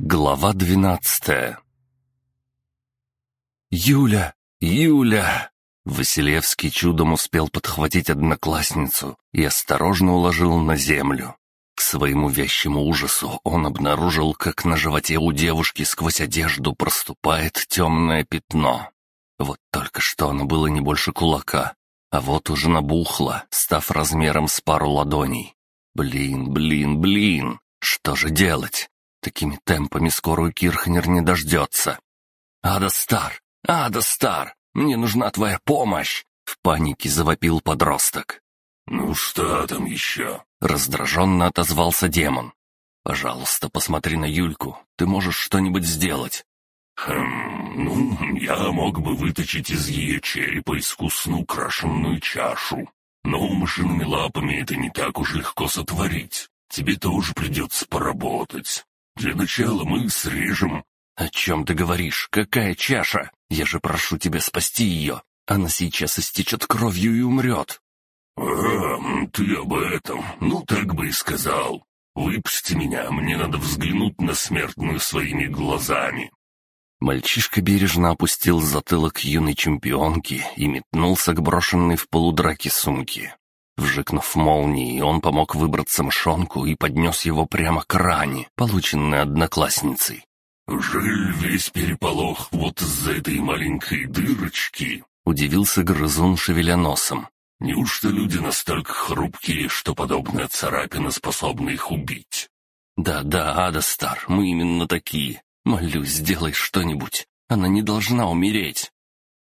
Глава двенадцатая «Юля! Юля!» Василевский чудом успел подхватить одноклассницу и осторожно уложил на землю. К своему вящему ужасу он обнаружил, как на животе у девушки сквозь одежду проступает темное пятно. Вот только что оно было не больше кулака, а вот уже набухло, став размером с пару ладоней. Блин, блин, блин, что же делать? Такими темпами скорую Кирхнер не дождется. «Ада Стар! Ада Стар! Мне нужна твоя помощь!» В панике завопил подросток. «Ну что там еще?» Раздраженно отозвался демон. «Пожалуйста, посмотри на Юльку. Ты можешь что-нибудь сделать?» «Хм, ну, я мог бы выточить из ее черепа искусно украшенную чашу. Но машинными лапами это не так уж легко сотворить. Тебе тоже придется поработать. Для начала мы срежем...» «О чем ты говоришь? Какая чаша? Я же прошу тебя спасти ее. Она сейчас истечет кровью и умрет». «А, ты об этом. Ну, так бы и сказал. Выпусти меня, мне надо взглянуть на смертную своими глазами». Мальчишка бережно опустил затылок юной чемпионки и метнулся к брошенной в полудраке сумке. Вжикнув молнией, он помог выбраться мшонку и поднес его прямо к ране, полученной одноклассницей. «Жаль весь переполох вот из-за этой маленькой дырочки», — удивился грызун, шевеля носом. «Неужто люди настолько хрупкие, что подобная царапина способна их убить?» «Да-да, Адастар, мы именно такие. Молю, сделай что-нибудь. Она не должна умереть».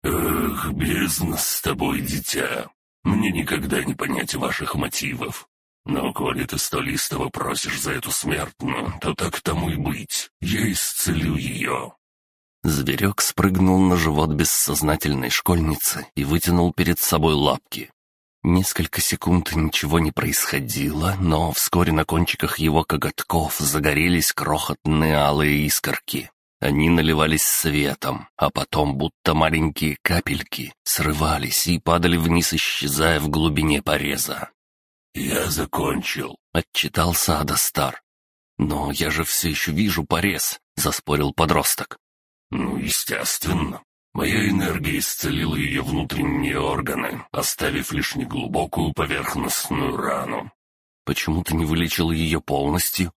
«Эх, бездна с тобой, дитя. Мне никогда не понять ваших мотивов. Но коли ты столь истово просишь за эту смертную, то так тому и быть. Я исцелю ее». Зверек спрыгнул на живот бессознательной школьницы и вытянул перед собой лапки. Несколько секунд ничего не происходило, но вскоре на кончиках его коготков загорелись крохотные алые искорки. Они наливались светом, а потом, будто маленькие капельки, срывались и падали вниз, исчезая в глубине пореза. «Я закончил», — отчитался Адастар. «Но я же все еще вижу порез», — заспорил подросток. «Ну, естественно. Моя энергия исцелила ее внутренние органы, оставив лишь неглубокую поверхностную рану». «Почему ты не вылечил ее полностью?»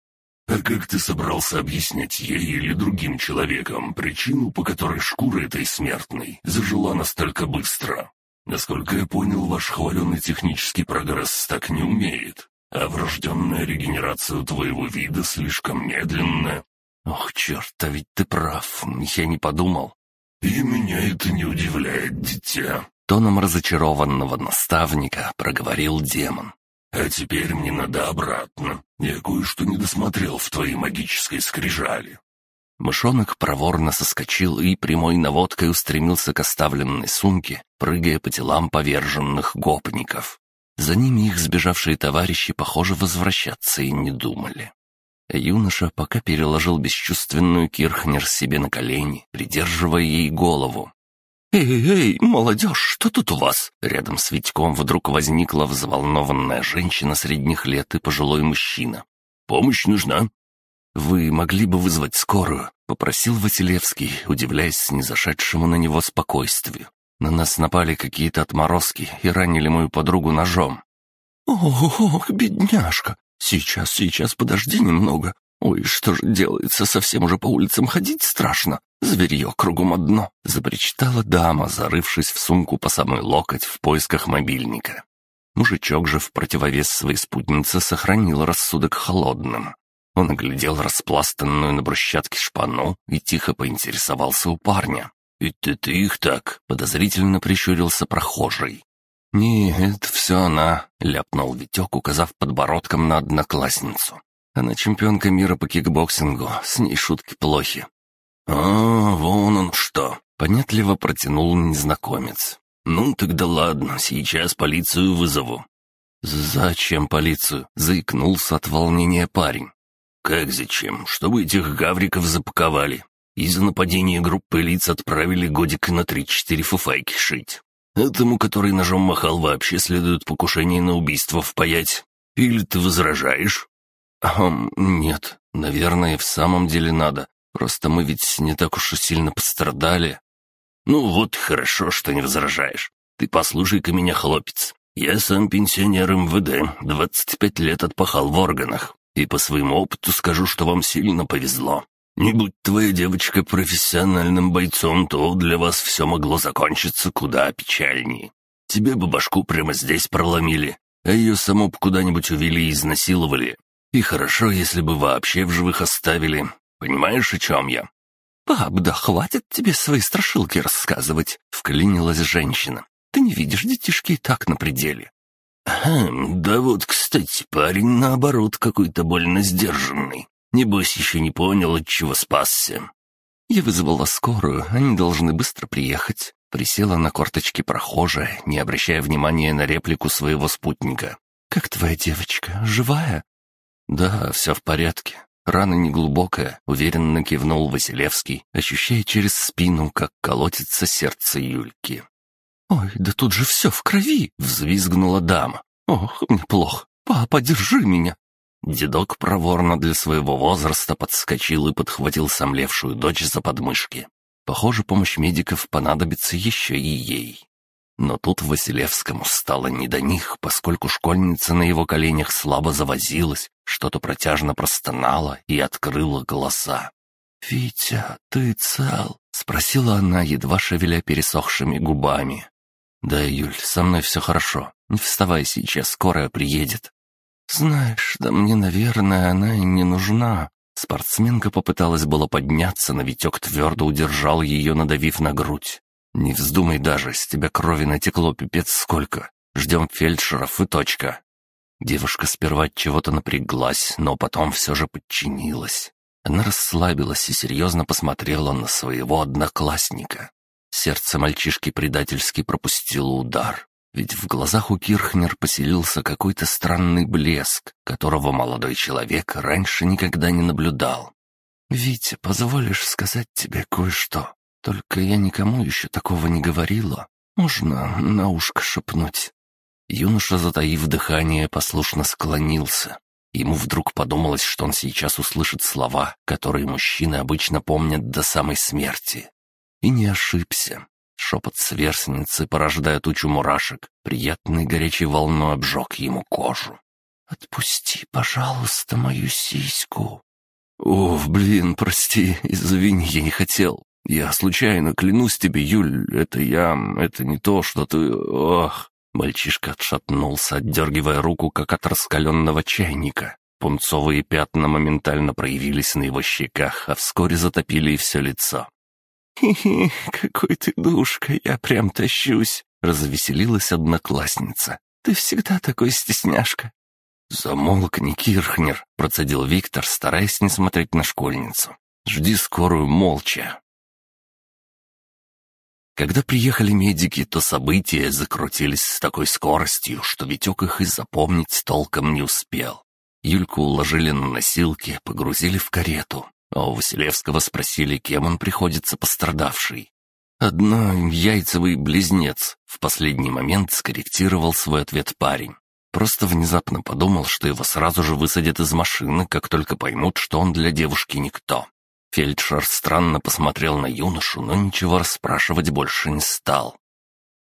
А как ты собрался объяснять ей или другим человекам причину, по которой шкура этой смертной зажила настолько быстро? Насколько я понял, ваш хваленый технический прогресс так не умеет, а врожденная регенерация у твоего вида слишком медленная. Ох, черт, а ведь ты прав, я не подумал. И меня это не удивляет, дитя. Тоном разочарованного наставника проговорил демон. А теперь мне надо обратно. Я кое-что не досмотрел в твоей магической скрижали». Мышонок проворно соскочил и прямой наводкой устремился к оставленной сумке, прыгая по телам поверженных гопников. За ними их сбежавшие товарищи, похоже, возвращаться и не думали. юноша пока переложил бесчувственную Кирхнер себе на колени, придерживая ей голову, «Эй, эй, молодежь, что тут у вас?» Рядом с Витьком вдруг возникла взволнованная женщина средних лет и пожилой мужчина. «Помощь нужна?» «Вы могли бы вызвать скорую?» — попросил Василевский, удивляясь снизошедшему на него спокойствию. «На нас напали какие-то отморозки и ранили мою подругу ножом». «Ох, бедняжка! Сейчас, сейчас, подожди немного. Ой, что же делается, совсем уже по улицам ходить страшно. Зверье кругом одно», — запричитала дама, зарывшись в сумку по самой локоть в поисках мобильника. Мужичок же в противовес своей спутнице сохранил рассудок холодным. Он оглядел распластанную на брусчатке шпану и тихо поинтересовался у парня. «И ты, ты их так?» — подозрительно прищурился прохожий. «Нет, все она», — ляпнул Витек, указав подбородком на одноклассницу. «Она чемпионка мира по кикбоксингу, с ней шутки плохи. «А, вон он что!» — понятливо протянул незнакомец. «Ну, тогда ладно, сейчас полицию вызову». «Зачем полицию?» — заикнулся от волнения парень. «Как зачем? Чтобы этих гавриков запаковали. Из-за нападения группы лиц отправили годик на три-четыре фуфайки шить. Этому, который ножом махал, вообще следует покушение на убийство впаять. Или ты возражаешь?» «Ам, нет», «Наверное, в самом деле надо. Просто мы ведь не так уж и сильно пострадали». «Ну вот хорошо, что не возражаешь. Ты послушай-ка меня, хлопец. Я сам пенсионер МВД, 25 лет отпахал в органах. И по своему опыту скажу, что вам сильно повезло. Не будь твоя девочка профессиональным бойцом, то для вас все могло закончиться куда печальнее. Тебе бы башку прямо здесь проломили, а ее саму бы куда-нибудь увели и изнасиловали. И хорошо, если бы вообще в живых оставили. Понимаешь, о чем я?» «Пап, да хватит тебе свои страшилки рассказывать», — вклинилась женщина. «Ты не видишь, детишки и так на пределе». «Хм, да вот, кстати, парень, наоборот, какой-то больно сдержанный. Небось, еще не понял, от чего спасся». Я вызвала скорую, они должны быстро приехать. Присела на корточки прохожая, не обращая внимания на реплику своего спутника. «Как твоя девочка? Живая?» «Да, все в порядке. Рана неглубокая», — уверенно кивнул Василевский, ощущая через спину, как колотится сердце Юльки. «Ой, да тут же все в крови!» — взвизгнула дама. «Ох, мне плохо. Папа, держи меня!» Дедок проворно для своего возраста подскочил и подхватил сомлевшую дочь за подмышки. Похоже, помощь медиков понадобится еще и ей. Но тут Василевскому стало не до них, поскольку школьница на его коленях слабо завозилась, что-то протяжно простонала и открыла глаза. «Витя, ты цел?» — спросила она, едва шевеля пересохшими губами. «Да, Юль, со мной все хорошо. Не вставай сейчас, скорая приедет». «Знаешь, да мне, наверное, она и не нужна. Спортсменка попыталась было подняться, но Витек твердо удержал ее, надавив на грудь. «Не вздумай даже, с тебя крови натекло пипец сколько. Ждем фельдшеров и точка». Девушка сперва от чего-то напряглась, но потом все же подчинилась. Она расслабилась и серьезно посмотрела на своего одноклассника. Сердце мальчишки предательски пропустило удар. Ведь в глазах у Кирхнер поселился какой-то странный блеск, которого молодой человек раньше никогда не наблюдал. «Витя, позволишь сказать тебе кое-что? Только я никому еще такого не говорила. Можно на ушко шепнуть?» Юноша, затаив дыхание, послушно склонился. Ему вдруг подумалось, что он сейчас услышит слова, которые мужчины обычно помнят до самой смерти. И не ошибся. Шепот сверстницы, порождая тучу мурашек, приятной горячей волной обжег ему кожу. «Отпусти, пожалуйста, мою сиську». «О, блин, прости, извини, я не хотел. Я случайно, клянусь тебе, Юль, это я, это не то, что ты... Ох!» Мальчишка отшатнулся, отдергивая руку, как от раскаленного чайника. Пунцовые пятна моментально проявились на его щеках, а вскоре затопили и все лицо. «Хе-хе, какой ты душка, я прям тащусь!» — развеселилась одноклассница. «Ты всегда такой стесняшка!» «Замолкни, Кирхнер!» — процедил Виктор, стараясь не смотреть на школьницу. «Жди скорую молча!» Когда приехали медики, то события закрутились с такой скоростью, что Витек их и запомнить толком не успел. Юльку уложили на носилки, погрузили в карету а у Василевского спросили, кем он приходится пострадавший. «Одна яйцевый близнец», — в последний момент скорректировал свой ответ парень. Просто внезапно подумал, что его сразу же высадят из машины, как только поймут, что он для девушки никто. Фельдшер странно посмотрел на юношу, но ничего расспрашивать больше не стал.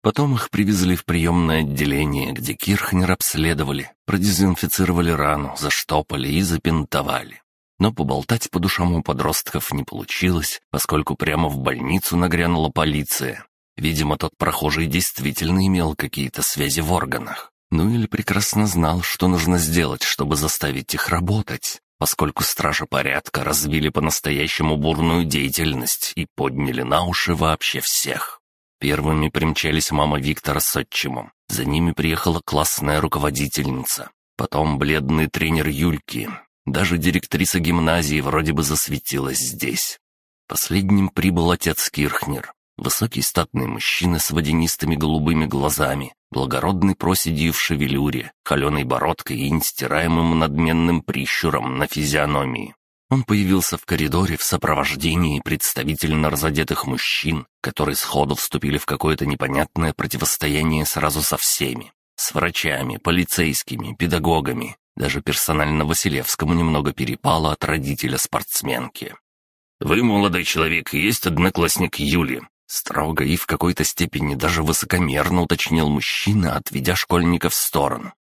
Потом их привезли в приемное отделение, где Кирхнер обследовали, продезинфицировали рану, заштопали и запинтовали. Но поболтать по душам у подростков не получилось, поскольку прямо в больницу нагрянула полиция. Видимо, тот прохожий действительно имел какие-то связи в органах. Ну или прекрасно знал, что нужно сделать, чтобы заставить их работать, поскольку стражи порядка развили по-настоящему бурную деятельность и подняли на уши вообще всех. Первыми примчались мама Виктора с отчимом. За ними приехала классная руководительница. Потом бледный тренер Юльки, даже директриса гимназии вроде бы засветилась здесь. Последним прибыл отец Кирхнер, высокий статный мужчина с водянистыми голубыми глазами, благородной проседью в шевелюре, холеной бородкой и нестираемым надменным прищуром на физиономии. Он появился в коридоре в сопровождении представительно разодетых мужчин, которые сходу вступили в какое-то непонятное противостояние сразу со всеми. С врачами, полицейскими, педагогами, Даже персонально Василевскому немного перепало от родителя спортсменки. «Вы, молодой человек, есть одноклассник Юли?» Строго и в какой-то степени даже высокомерно уточнил мужчина, отведя школьника в сторону.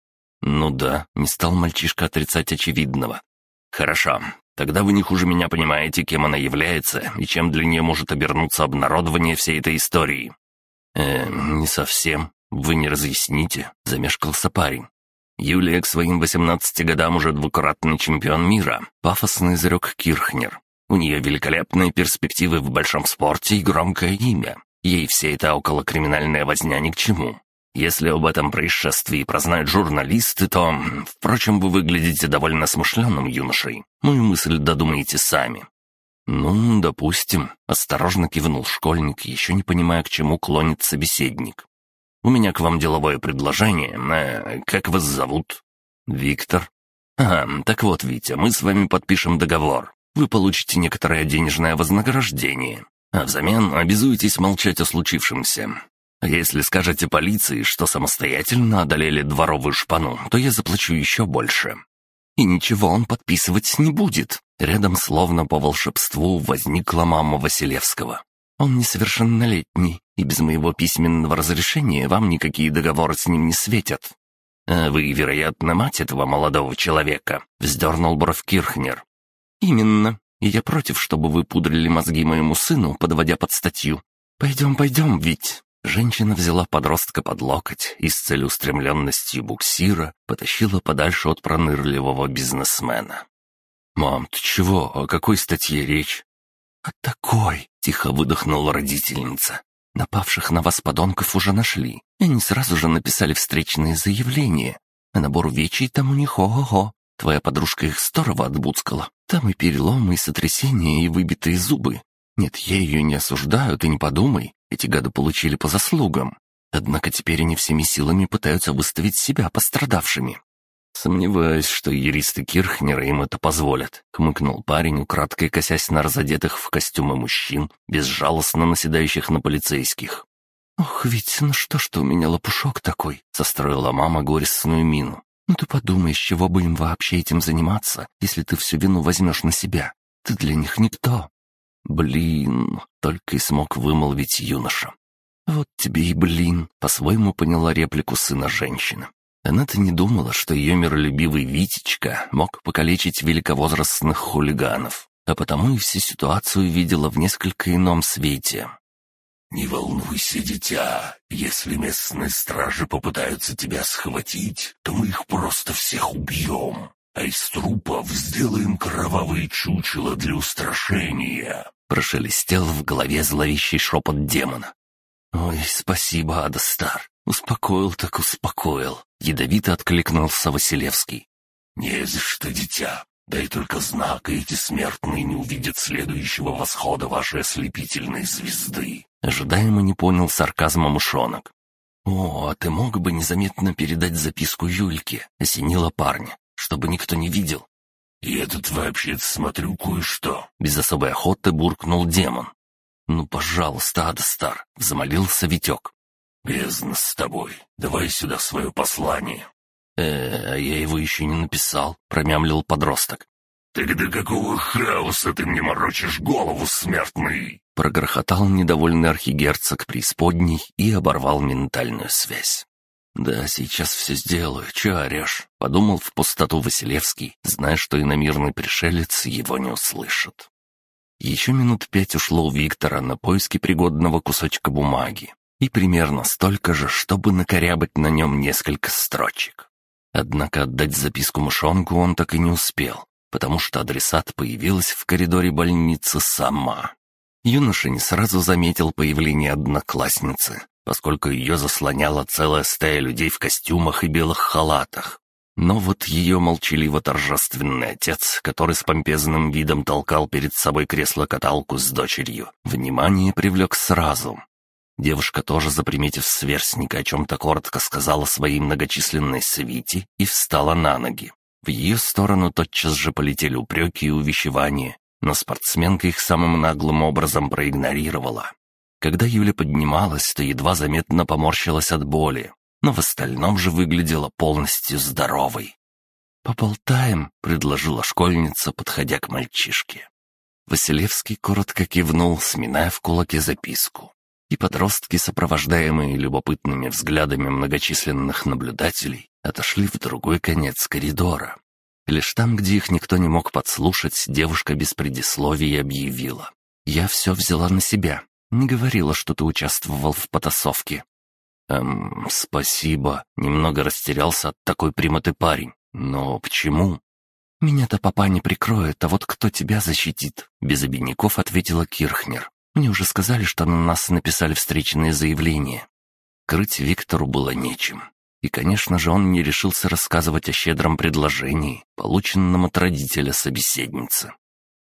«Ну да, не стал мальчишка отрицать очевидного. Хорошо, тогда вы не хуже меня понимаете, кем она является и чем для нее может обернуться обнародование всей этой истории». «Э, не совсем. Вы не разъясните», — замешкался парень. Юлия к своим 18 годам уже двукратный чемпион мира, пафосно изрек Кирхнер. У нее великолепные перспективы в большом спорте и громкое имя. Ей все это околокриминальная возня ни к чему. Если об этом происшествии прознают журналисты, то... Впрочем, вы выглядите довольно смышленным юношей. Мою мысль додумаете сами». «Ну, допустим», — осторожно кивнул школьник, еще не понимая, к чему клонит собеседник. «У меня к вам деловое предложение. Э, как вас зовут?» «Виктор». «А, так вот, Витя, мы с вами подпишем договор. Вы получите некоторое денежное вознаграждение, а взамен обязуетесь молчать о случившемся. Если скажете полиции, что самостоятельно одолели дворовую шпану, то я заплачу еще больше». И ничего он подписывать не будет. Рядом словно по волшебству возникла мама Василевского. Он несовершеннолетний, и без моего письменного разрешения вам никакие договоры с ним не светят. «А вы, вероятно, мать этого молодого человека», — вздернул бровь Кирхнер. «Именно. И я против, чтобы вы пудрили мозги моему сыну, подводя под статью. Пойдем, пойдем, ведь...» Женщина взяла подростка под локоть и с целеустремленностью буксира потащила подальше от пронырливого бизнесмена. «Мам, ты чего? О какой статье речь?» «О такой!» — тихо выдохнула родительница. «Напавших на вас подонков уже нашли, и они сразу же написали встречные заявления. А набор увечий там у них ого-го. Твоя подружка их здорово отбуцкала. Там и переломы, и сотрясения, и выбитые зубы. Нет, я ее не осуждаю, ты не подумай. Эти гады получили по заслугам. Однако теперь они всеми силами пытаются выставить себя пострадавшими. «Сомневаюсь, что юристы Кирхнера им это позволят», — хмыкнул парень, украдкой косясь на разодетых в костюмы мужчин, безжалостно наседающих на полицейских. «Ох, ведь ну что, что у меня лопушок такой?» — состроила мама горестную мину. «Ну ты подумай, с чего бы им вообще этим заниматься, если ты всю вину возьмешь на себя? Ты для них никто». «Блин!» — только и смог вымолвить юноша. «Вот тебе и блин!» — по-своему поняла реплику сына женщины. Она-то не думала, что ее миролюбивый Витечка мог покалечить великовозрастных хулиганов, а потому и всю ситуацию видела в несколько ином свете. «Не волнуйся, дитя. Если местные стражи попытаются тебя схватить, то мы их просто всех убьем, а из трупов сделаем кровавые чучела для устрашения», — прошелестел в голове зловещий шепот демона. «Ой, спасибо, Адастар. Успокоил так успокоил», — ядовито откликнулся Василевский. «Не за что, дитя. Дай только знак, и эти смертные не увидят следующего восхода вашей ослепительной звезды. Ожидаемо не понял сарказма мышонок. «О, а ты мог бы незаметно передать записку Юльке?» — осенила парня, чтобы никто не видел. «Я тут вообще смотрю кое-что», — без особой охоты буркнул демон. «Ну, пожалуйста, Адастар», — взмолился Витек. «Бездна с тобой. Давай сюда свое послание». «Э, а я его еще не написал», — промямлил подросток. «Тогда какого хаоса ты мне морочишь голову, смертный?» Прогрохотал недовольный архигерцог преисподней и оборвал ментальную связь. «Да, сейчас все сделаю, че орешь?» — подумал в пустоту Василевский, зная, что иномирный пришелец его не услышит. Еще минут пять ушло у Виктора на поиски пригодного кусочка бумаги, и примерно столько же, чтобы накорябать на нем несколько строчек. Однако отдать записку мышонку он так и не успел, потому что адресат появилась в коридоре больницы сама. Юноша не сразу заметил появление одноклассницы, поскольку ее заслоняла целая стая людей в костюмах и белых халатах. Но вот ее молчаливо-торжественный отец, который с помпезным видом толкал перед собой кресло-каталку с дочерью, внимание привлек сразу. Девушка тоже, заприметив сверстника, о чем-то коротко сказала своей многочисленной свите и встала на ноги. В ее сторону тотчас же полетели упреки и увещевания, но спортсменка их самым наглым образом проигнорировала. Когда Юля поднималась, то едва заметно поморщилась от боли, но в остальном же выглядела полностью здоровой. «Поболтаем», — предложила школьница, подходя к мальчишке. Василевский коротко кивнул, сминая в кулаке записку. И подростки, сопровождаемые любопытными взглядами многочисленных наблюдателей, отошли в другой конец коридора. Лишь там, где их никто не мог подслушать, девушка без предисловий объявила. «Я все взяла на себя. Не говорила, что ты участвовал в потасовке». «Эм, спасибо. Немного растерялся от такой прямоты парень. Но почему?» «Меня-то папа не прикроет, а вот кто тебя защитит?» Без обиняков ответила Кирхнер. «Мне уже сказали, что на нас написали встречные заявления». Крыть Виктору было нечем. И, конечно же, он не решился рассказывать о щедром предложении, полученном от родителя собеседницы.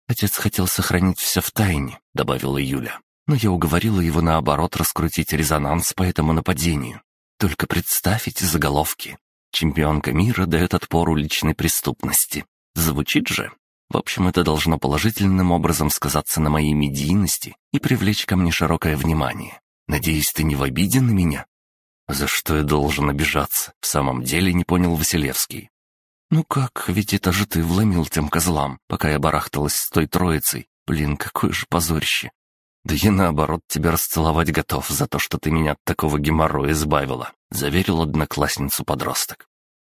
«Отец хотел сохранить все в тайне», — добавила Юля. «Но я уговорила его, наоборот, раскрутить резонанс по этому нападению. Только представь эти заголовки. Чемпионка мира дает отпор уличной преступности. Звучит же. В общем, это должно положительным образом сказаться на моей медийности и привлечь ко мне широкое внимание. Надеюсь, ты не в обиде на меня?» «За что я должен обижаться?» — в самом деле не понял Василевский. «Ну как, ведь это же ты вломил тем козлам, пока я барахталась с той троицей. Блин, какое же позорище!» «Да я, наоборот, тебя расцеловать готов за то, что ты меня от такого геморроя избавила», — заверил одноклассницу подросток.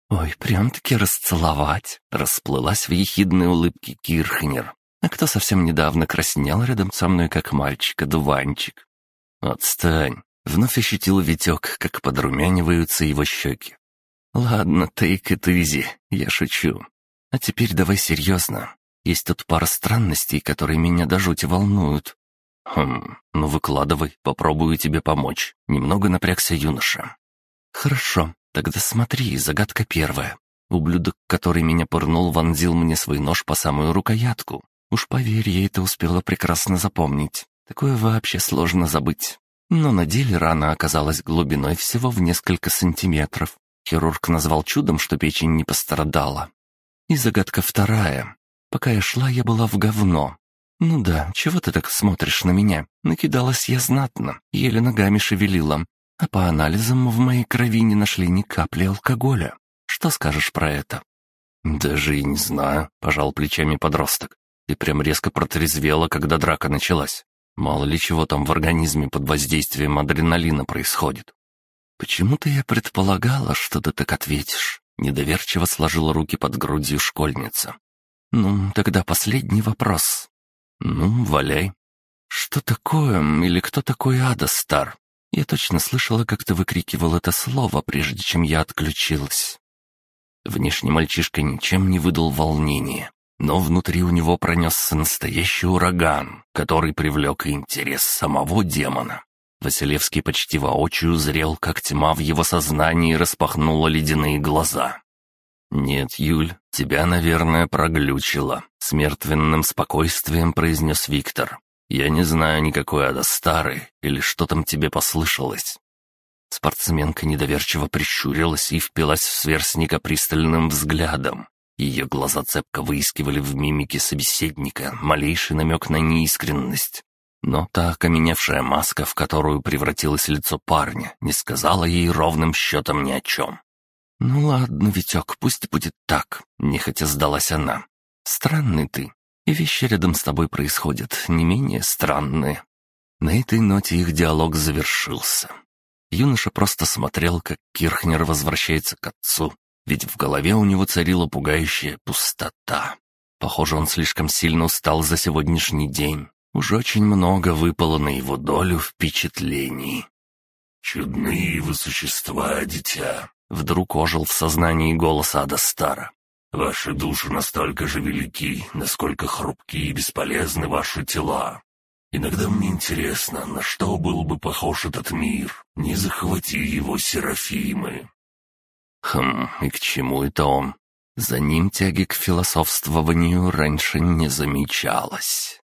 «Ой, прям-таки расцеловать!» — расплылась в ехидной улыбке Кирхнер. «А кто совсем недавно краснел рядом со мной, как мальчик-одуванчик?» «Отстань!» — вновь ощутил Витек, как подрумяниваются его щеки. «Ладно, take it easy, я шучу. А теперь давай серьезно. Есть тут пара странностей, которые меня до жути волнуют». «Хм, ну выкладывай, попробую тебе помочь». Немного напрягся юноша. «Хорошо, Тогда смотри, загадка первая. Ублюдок, который меня пырнул, вонзил мне свой нож по самую рукоятку. Уж поверь, я это успела прекрасно запомнить. Такое вообще сложно забыть. Но на деле рана оказалась глубиной всего в несколько сантиметров. Хирург назвал чудом, что печень не пострадала. И загадка вторая. Пока я шла, я была в говно. Ну да, чего ты так смотришь на меня? Накидалась я знатно, еле ногами шевелила, а по анализам в моей крови не нашли ни капли алкоголя. Что скажешь про это?» «Даже и не знаю», — пожал плечами подросток. «Ты прям резко протрезвела, когда драка началась. Мало ли чего там в организме под воздействием адреналина происходит». «Почему-то я предполагала, что ты так ответишь», — недоверчиво сложила руки под грудью школьница. «Ну, тогда последний вопрос». «Ну, валяй». «Что такое или кто такой Ада Стар?» Я точно слышала, как ты выкрикивал это слово, прежде чем я отключилась. Внешне мальчишка ничем не выдал волнения, но внутри у него пронесся настоящий ураган, который привлек интерес самого демона. Василевский почти воочию зрел, как тьма в его сознании распахнула ледяные глаза. «Нет, Юль, тебя, наверное, проглючило», — с мертвенным спокойствием произнес Виктор. Я не знаю никакой ада старый, или что там тебе послышалось». Спортсменка недоверчиво прищурилась и впилась в сверстника пристальным взглядом. Ее глаза цепко выискивали в мимике собеседника малейший намек на неискренность. Но та окаменевшая маска, в которую превратилось лицо парня, не сказала ей ровным счетом ни о чем. «Ну ладно, Витек, пусть будет так», — нехотя сдалась она. «Странный ты, и вещи рядом с тобой происходят не менее странные». На этой ноте их диалог завершился. Юноша просто смотрел, как Кирхнер возвращается к отцу, ведь в голове у него царила пугающая пустота. Похоже, он слишком сильно устал за сегодняшний день. Уже очень много выпало на его долю впечатлений. «Чудные вы существа, дитя!» Вдруг ожил в сознании голос Ада Стара. Ваши души настолько же велики, насколько хрупки и бесполезны ваши тела. Иногда мне интересно, на что был бы похож этот мир, не захвати его Серафимы. Хм, и к чему это он? За ним тяги к философствованию раньше не замечалось.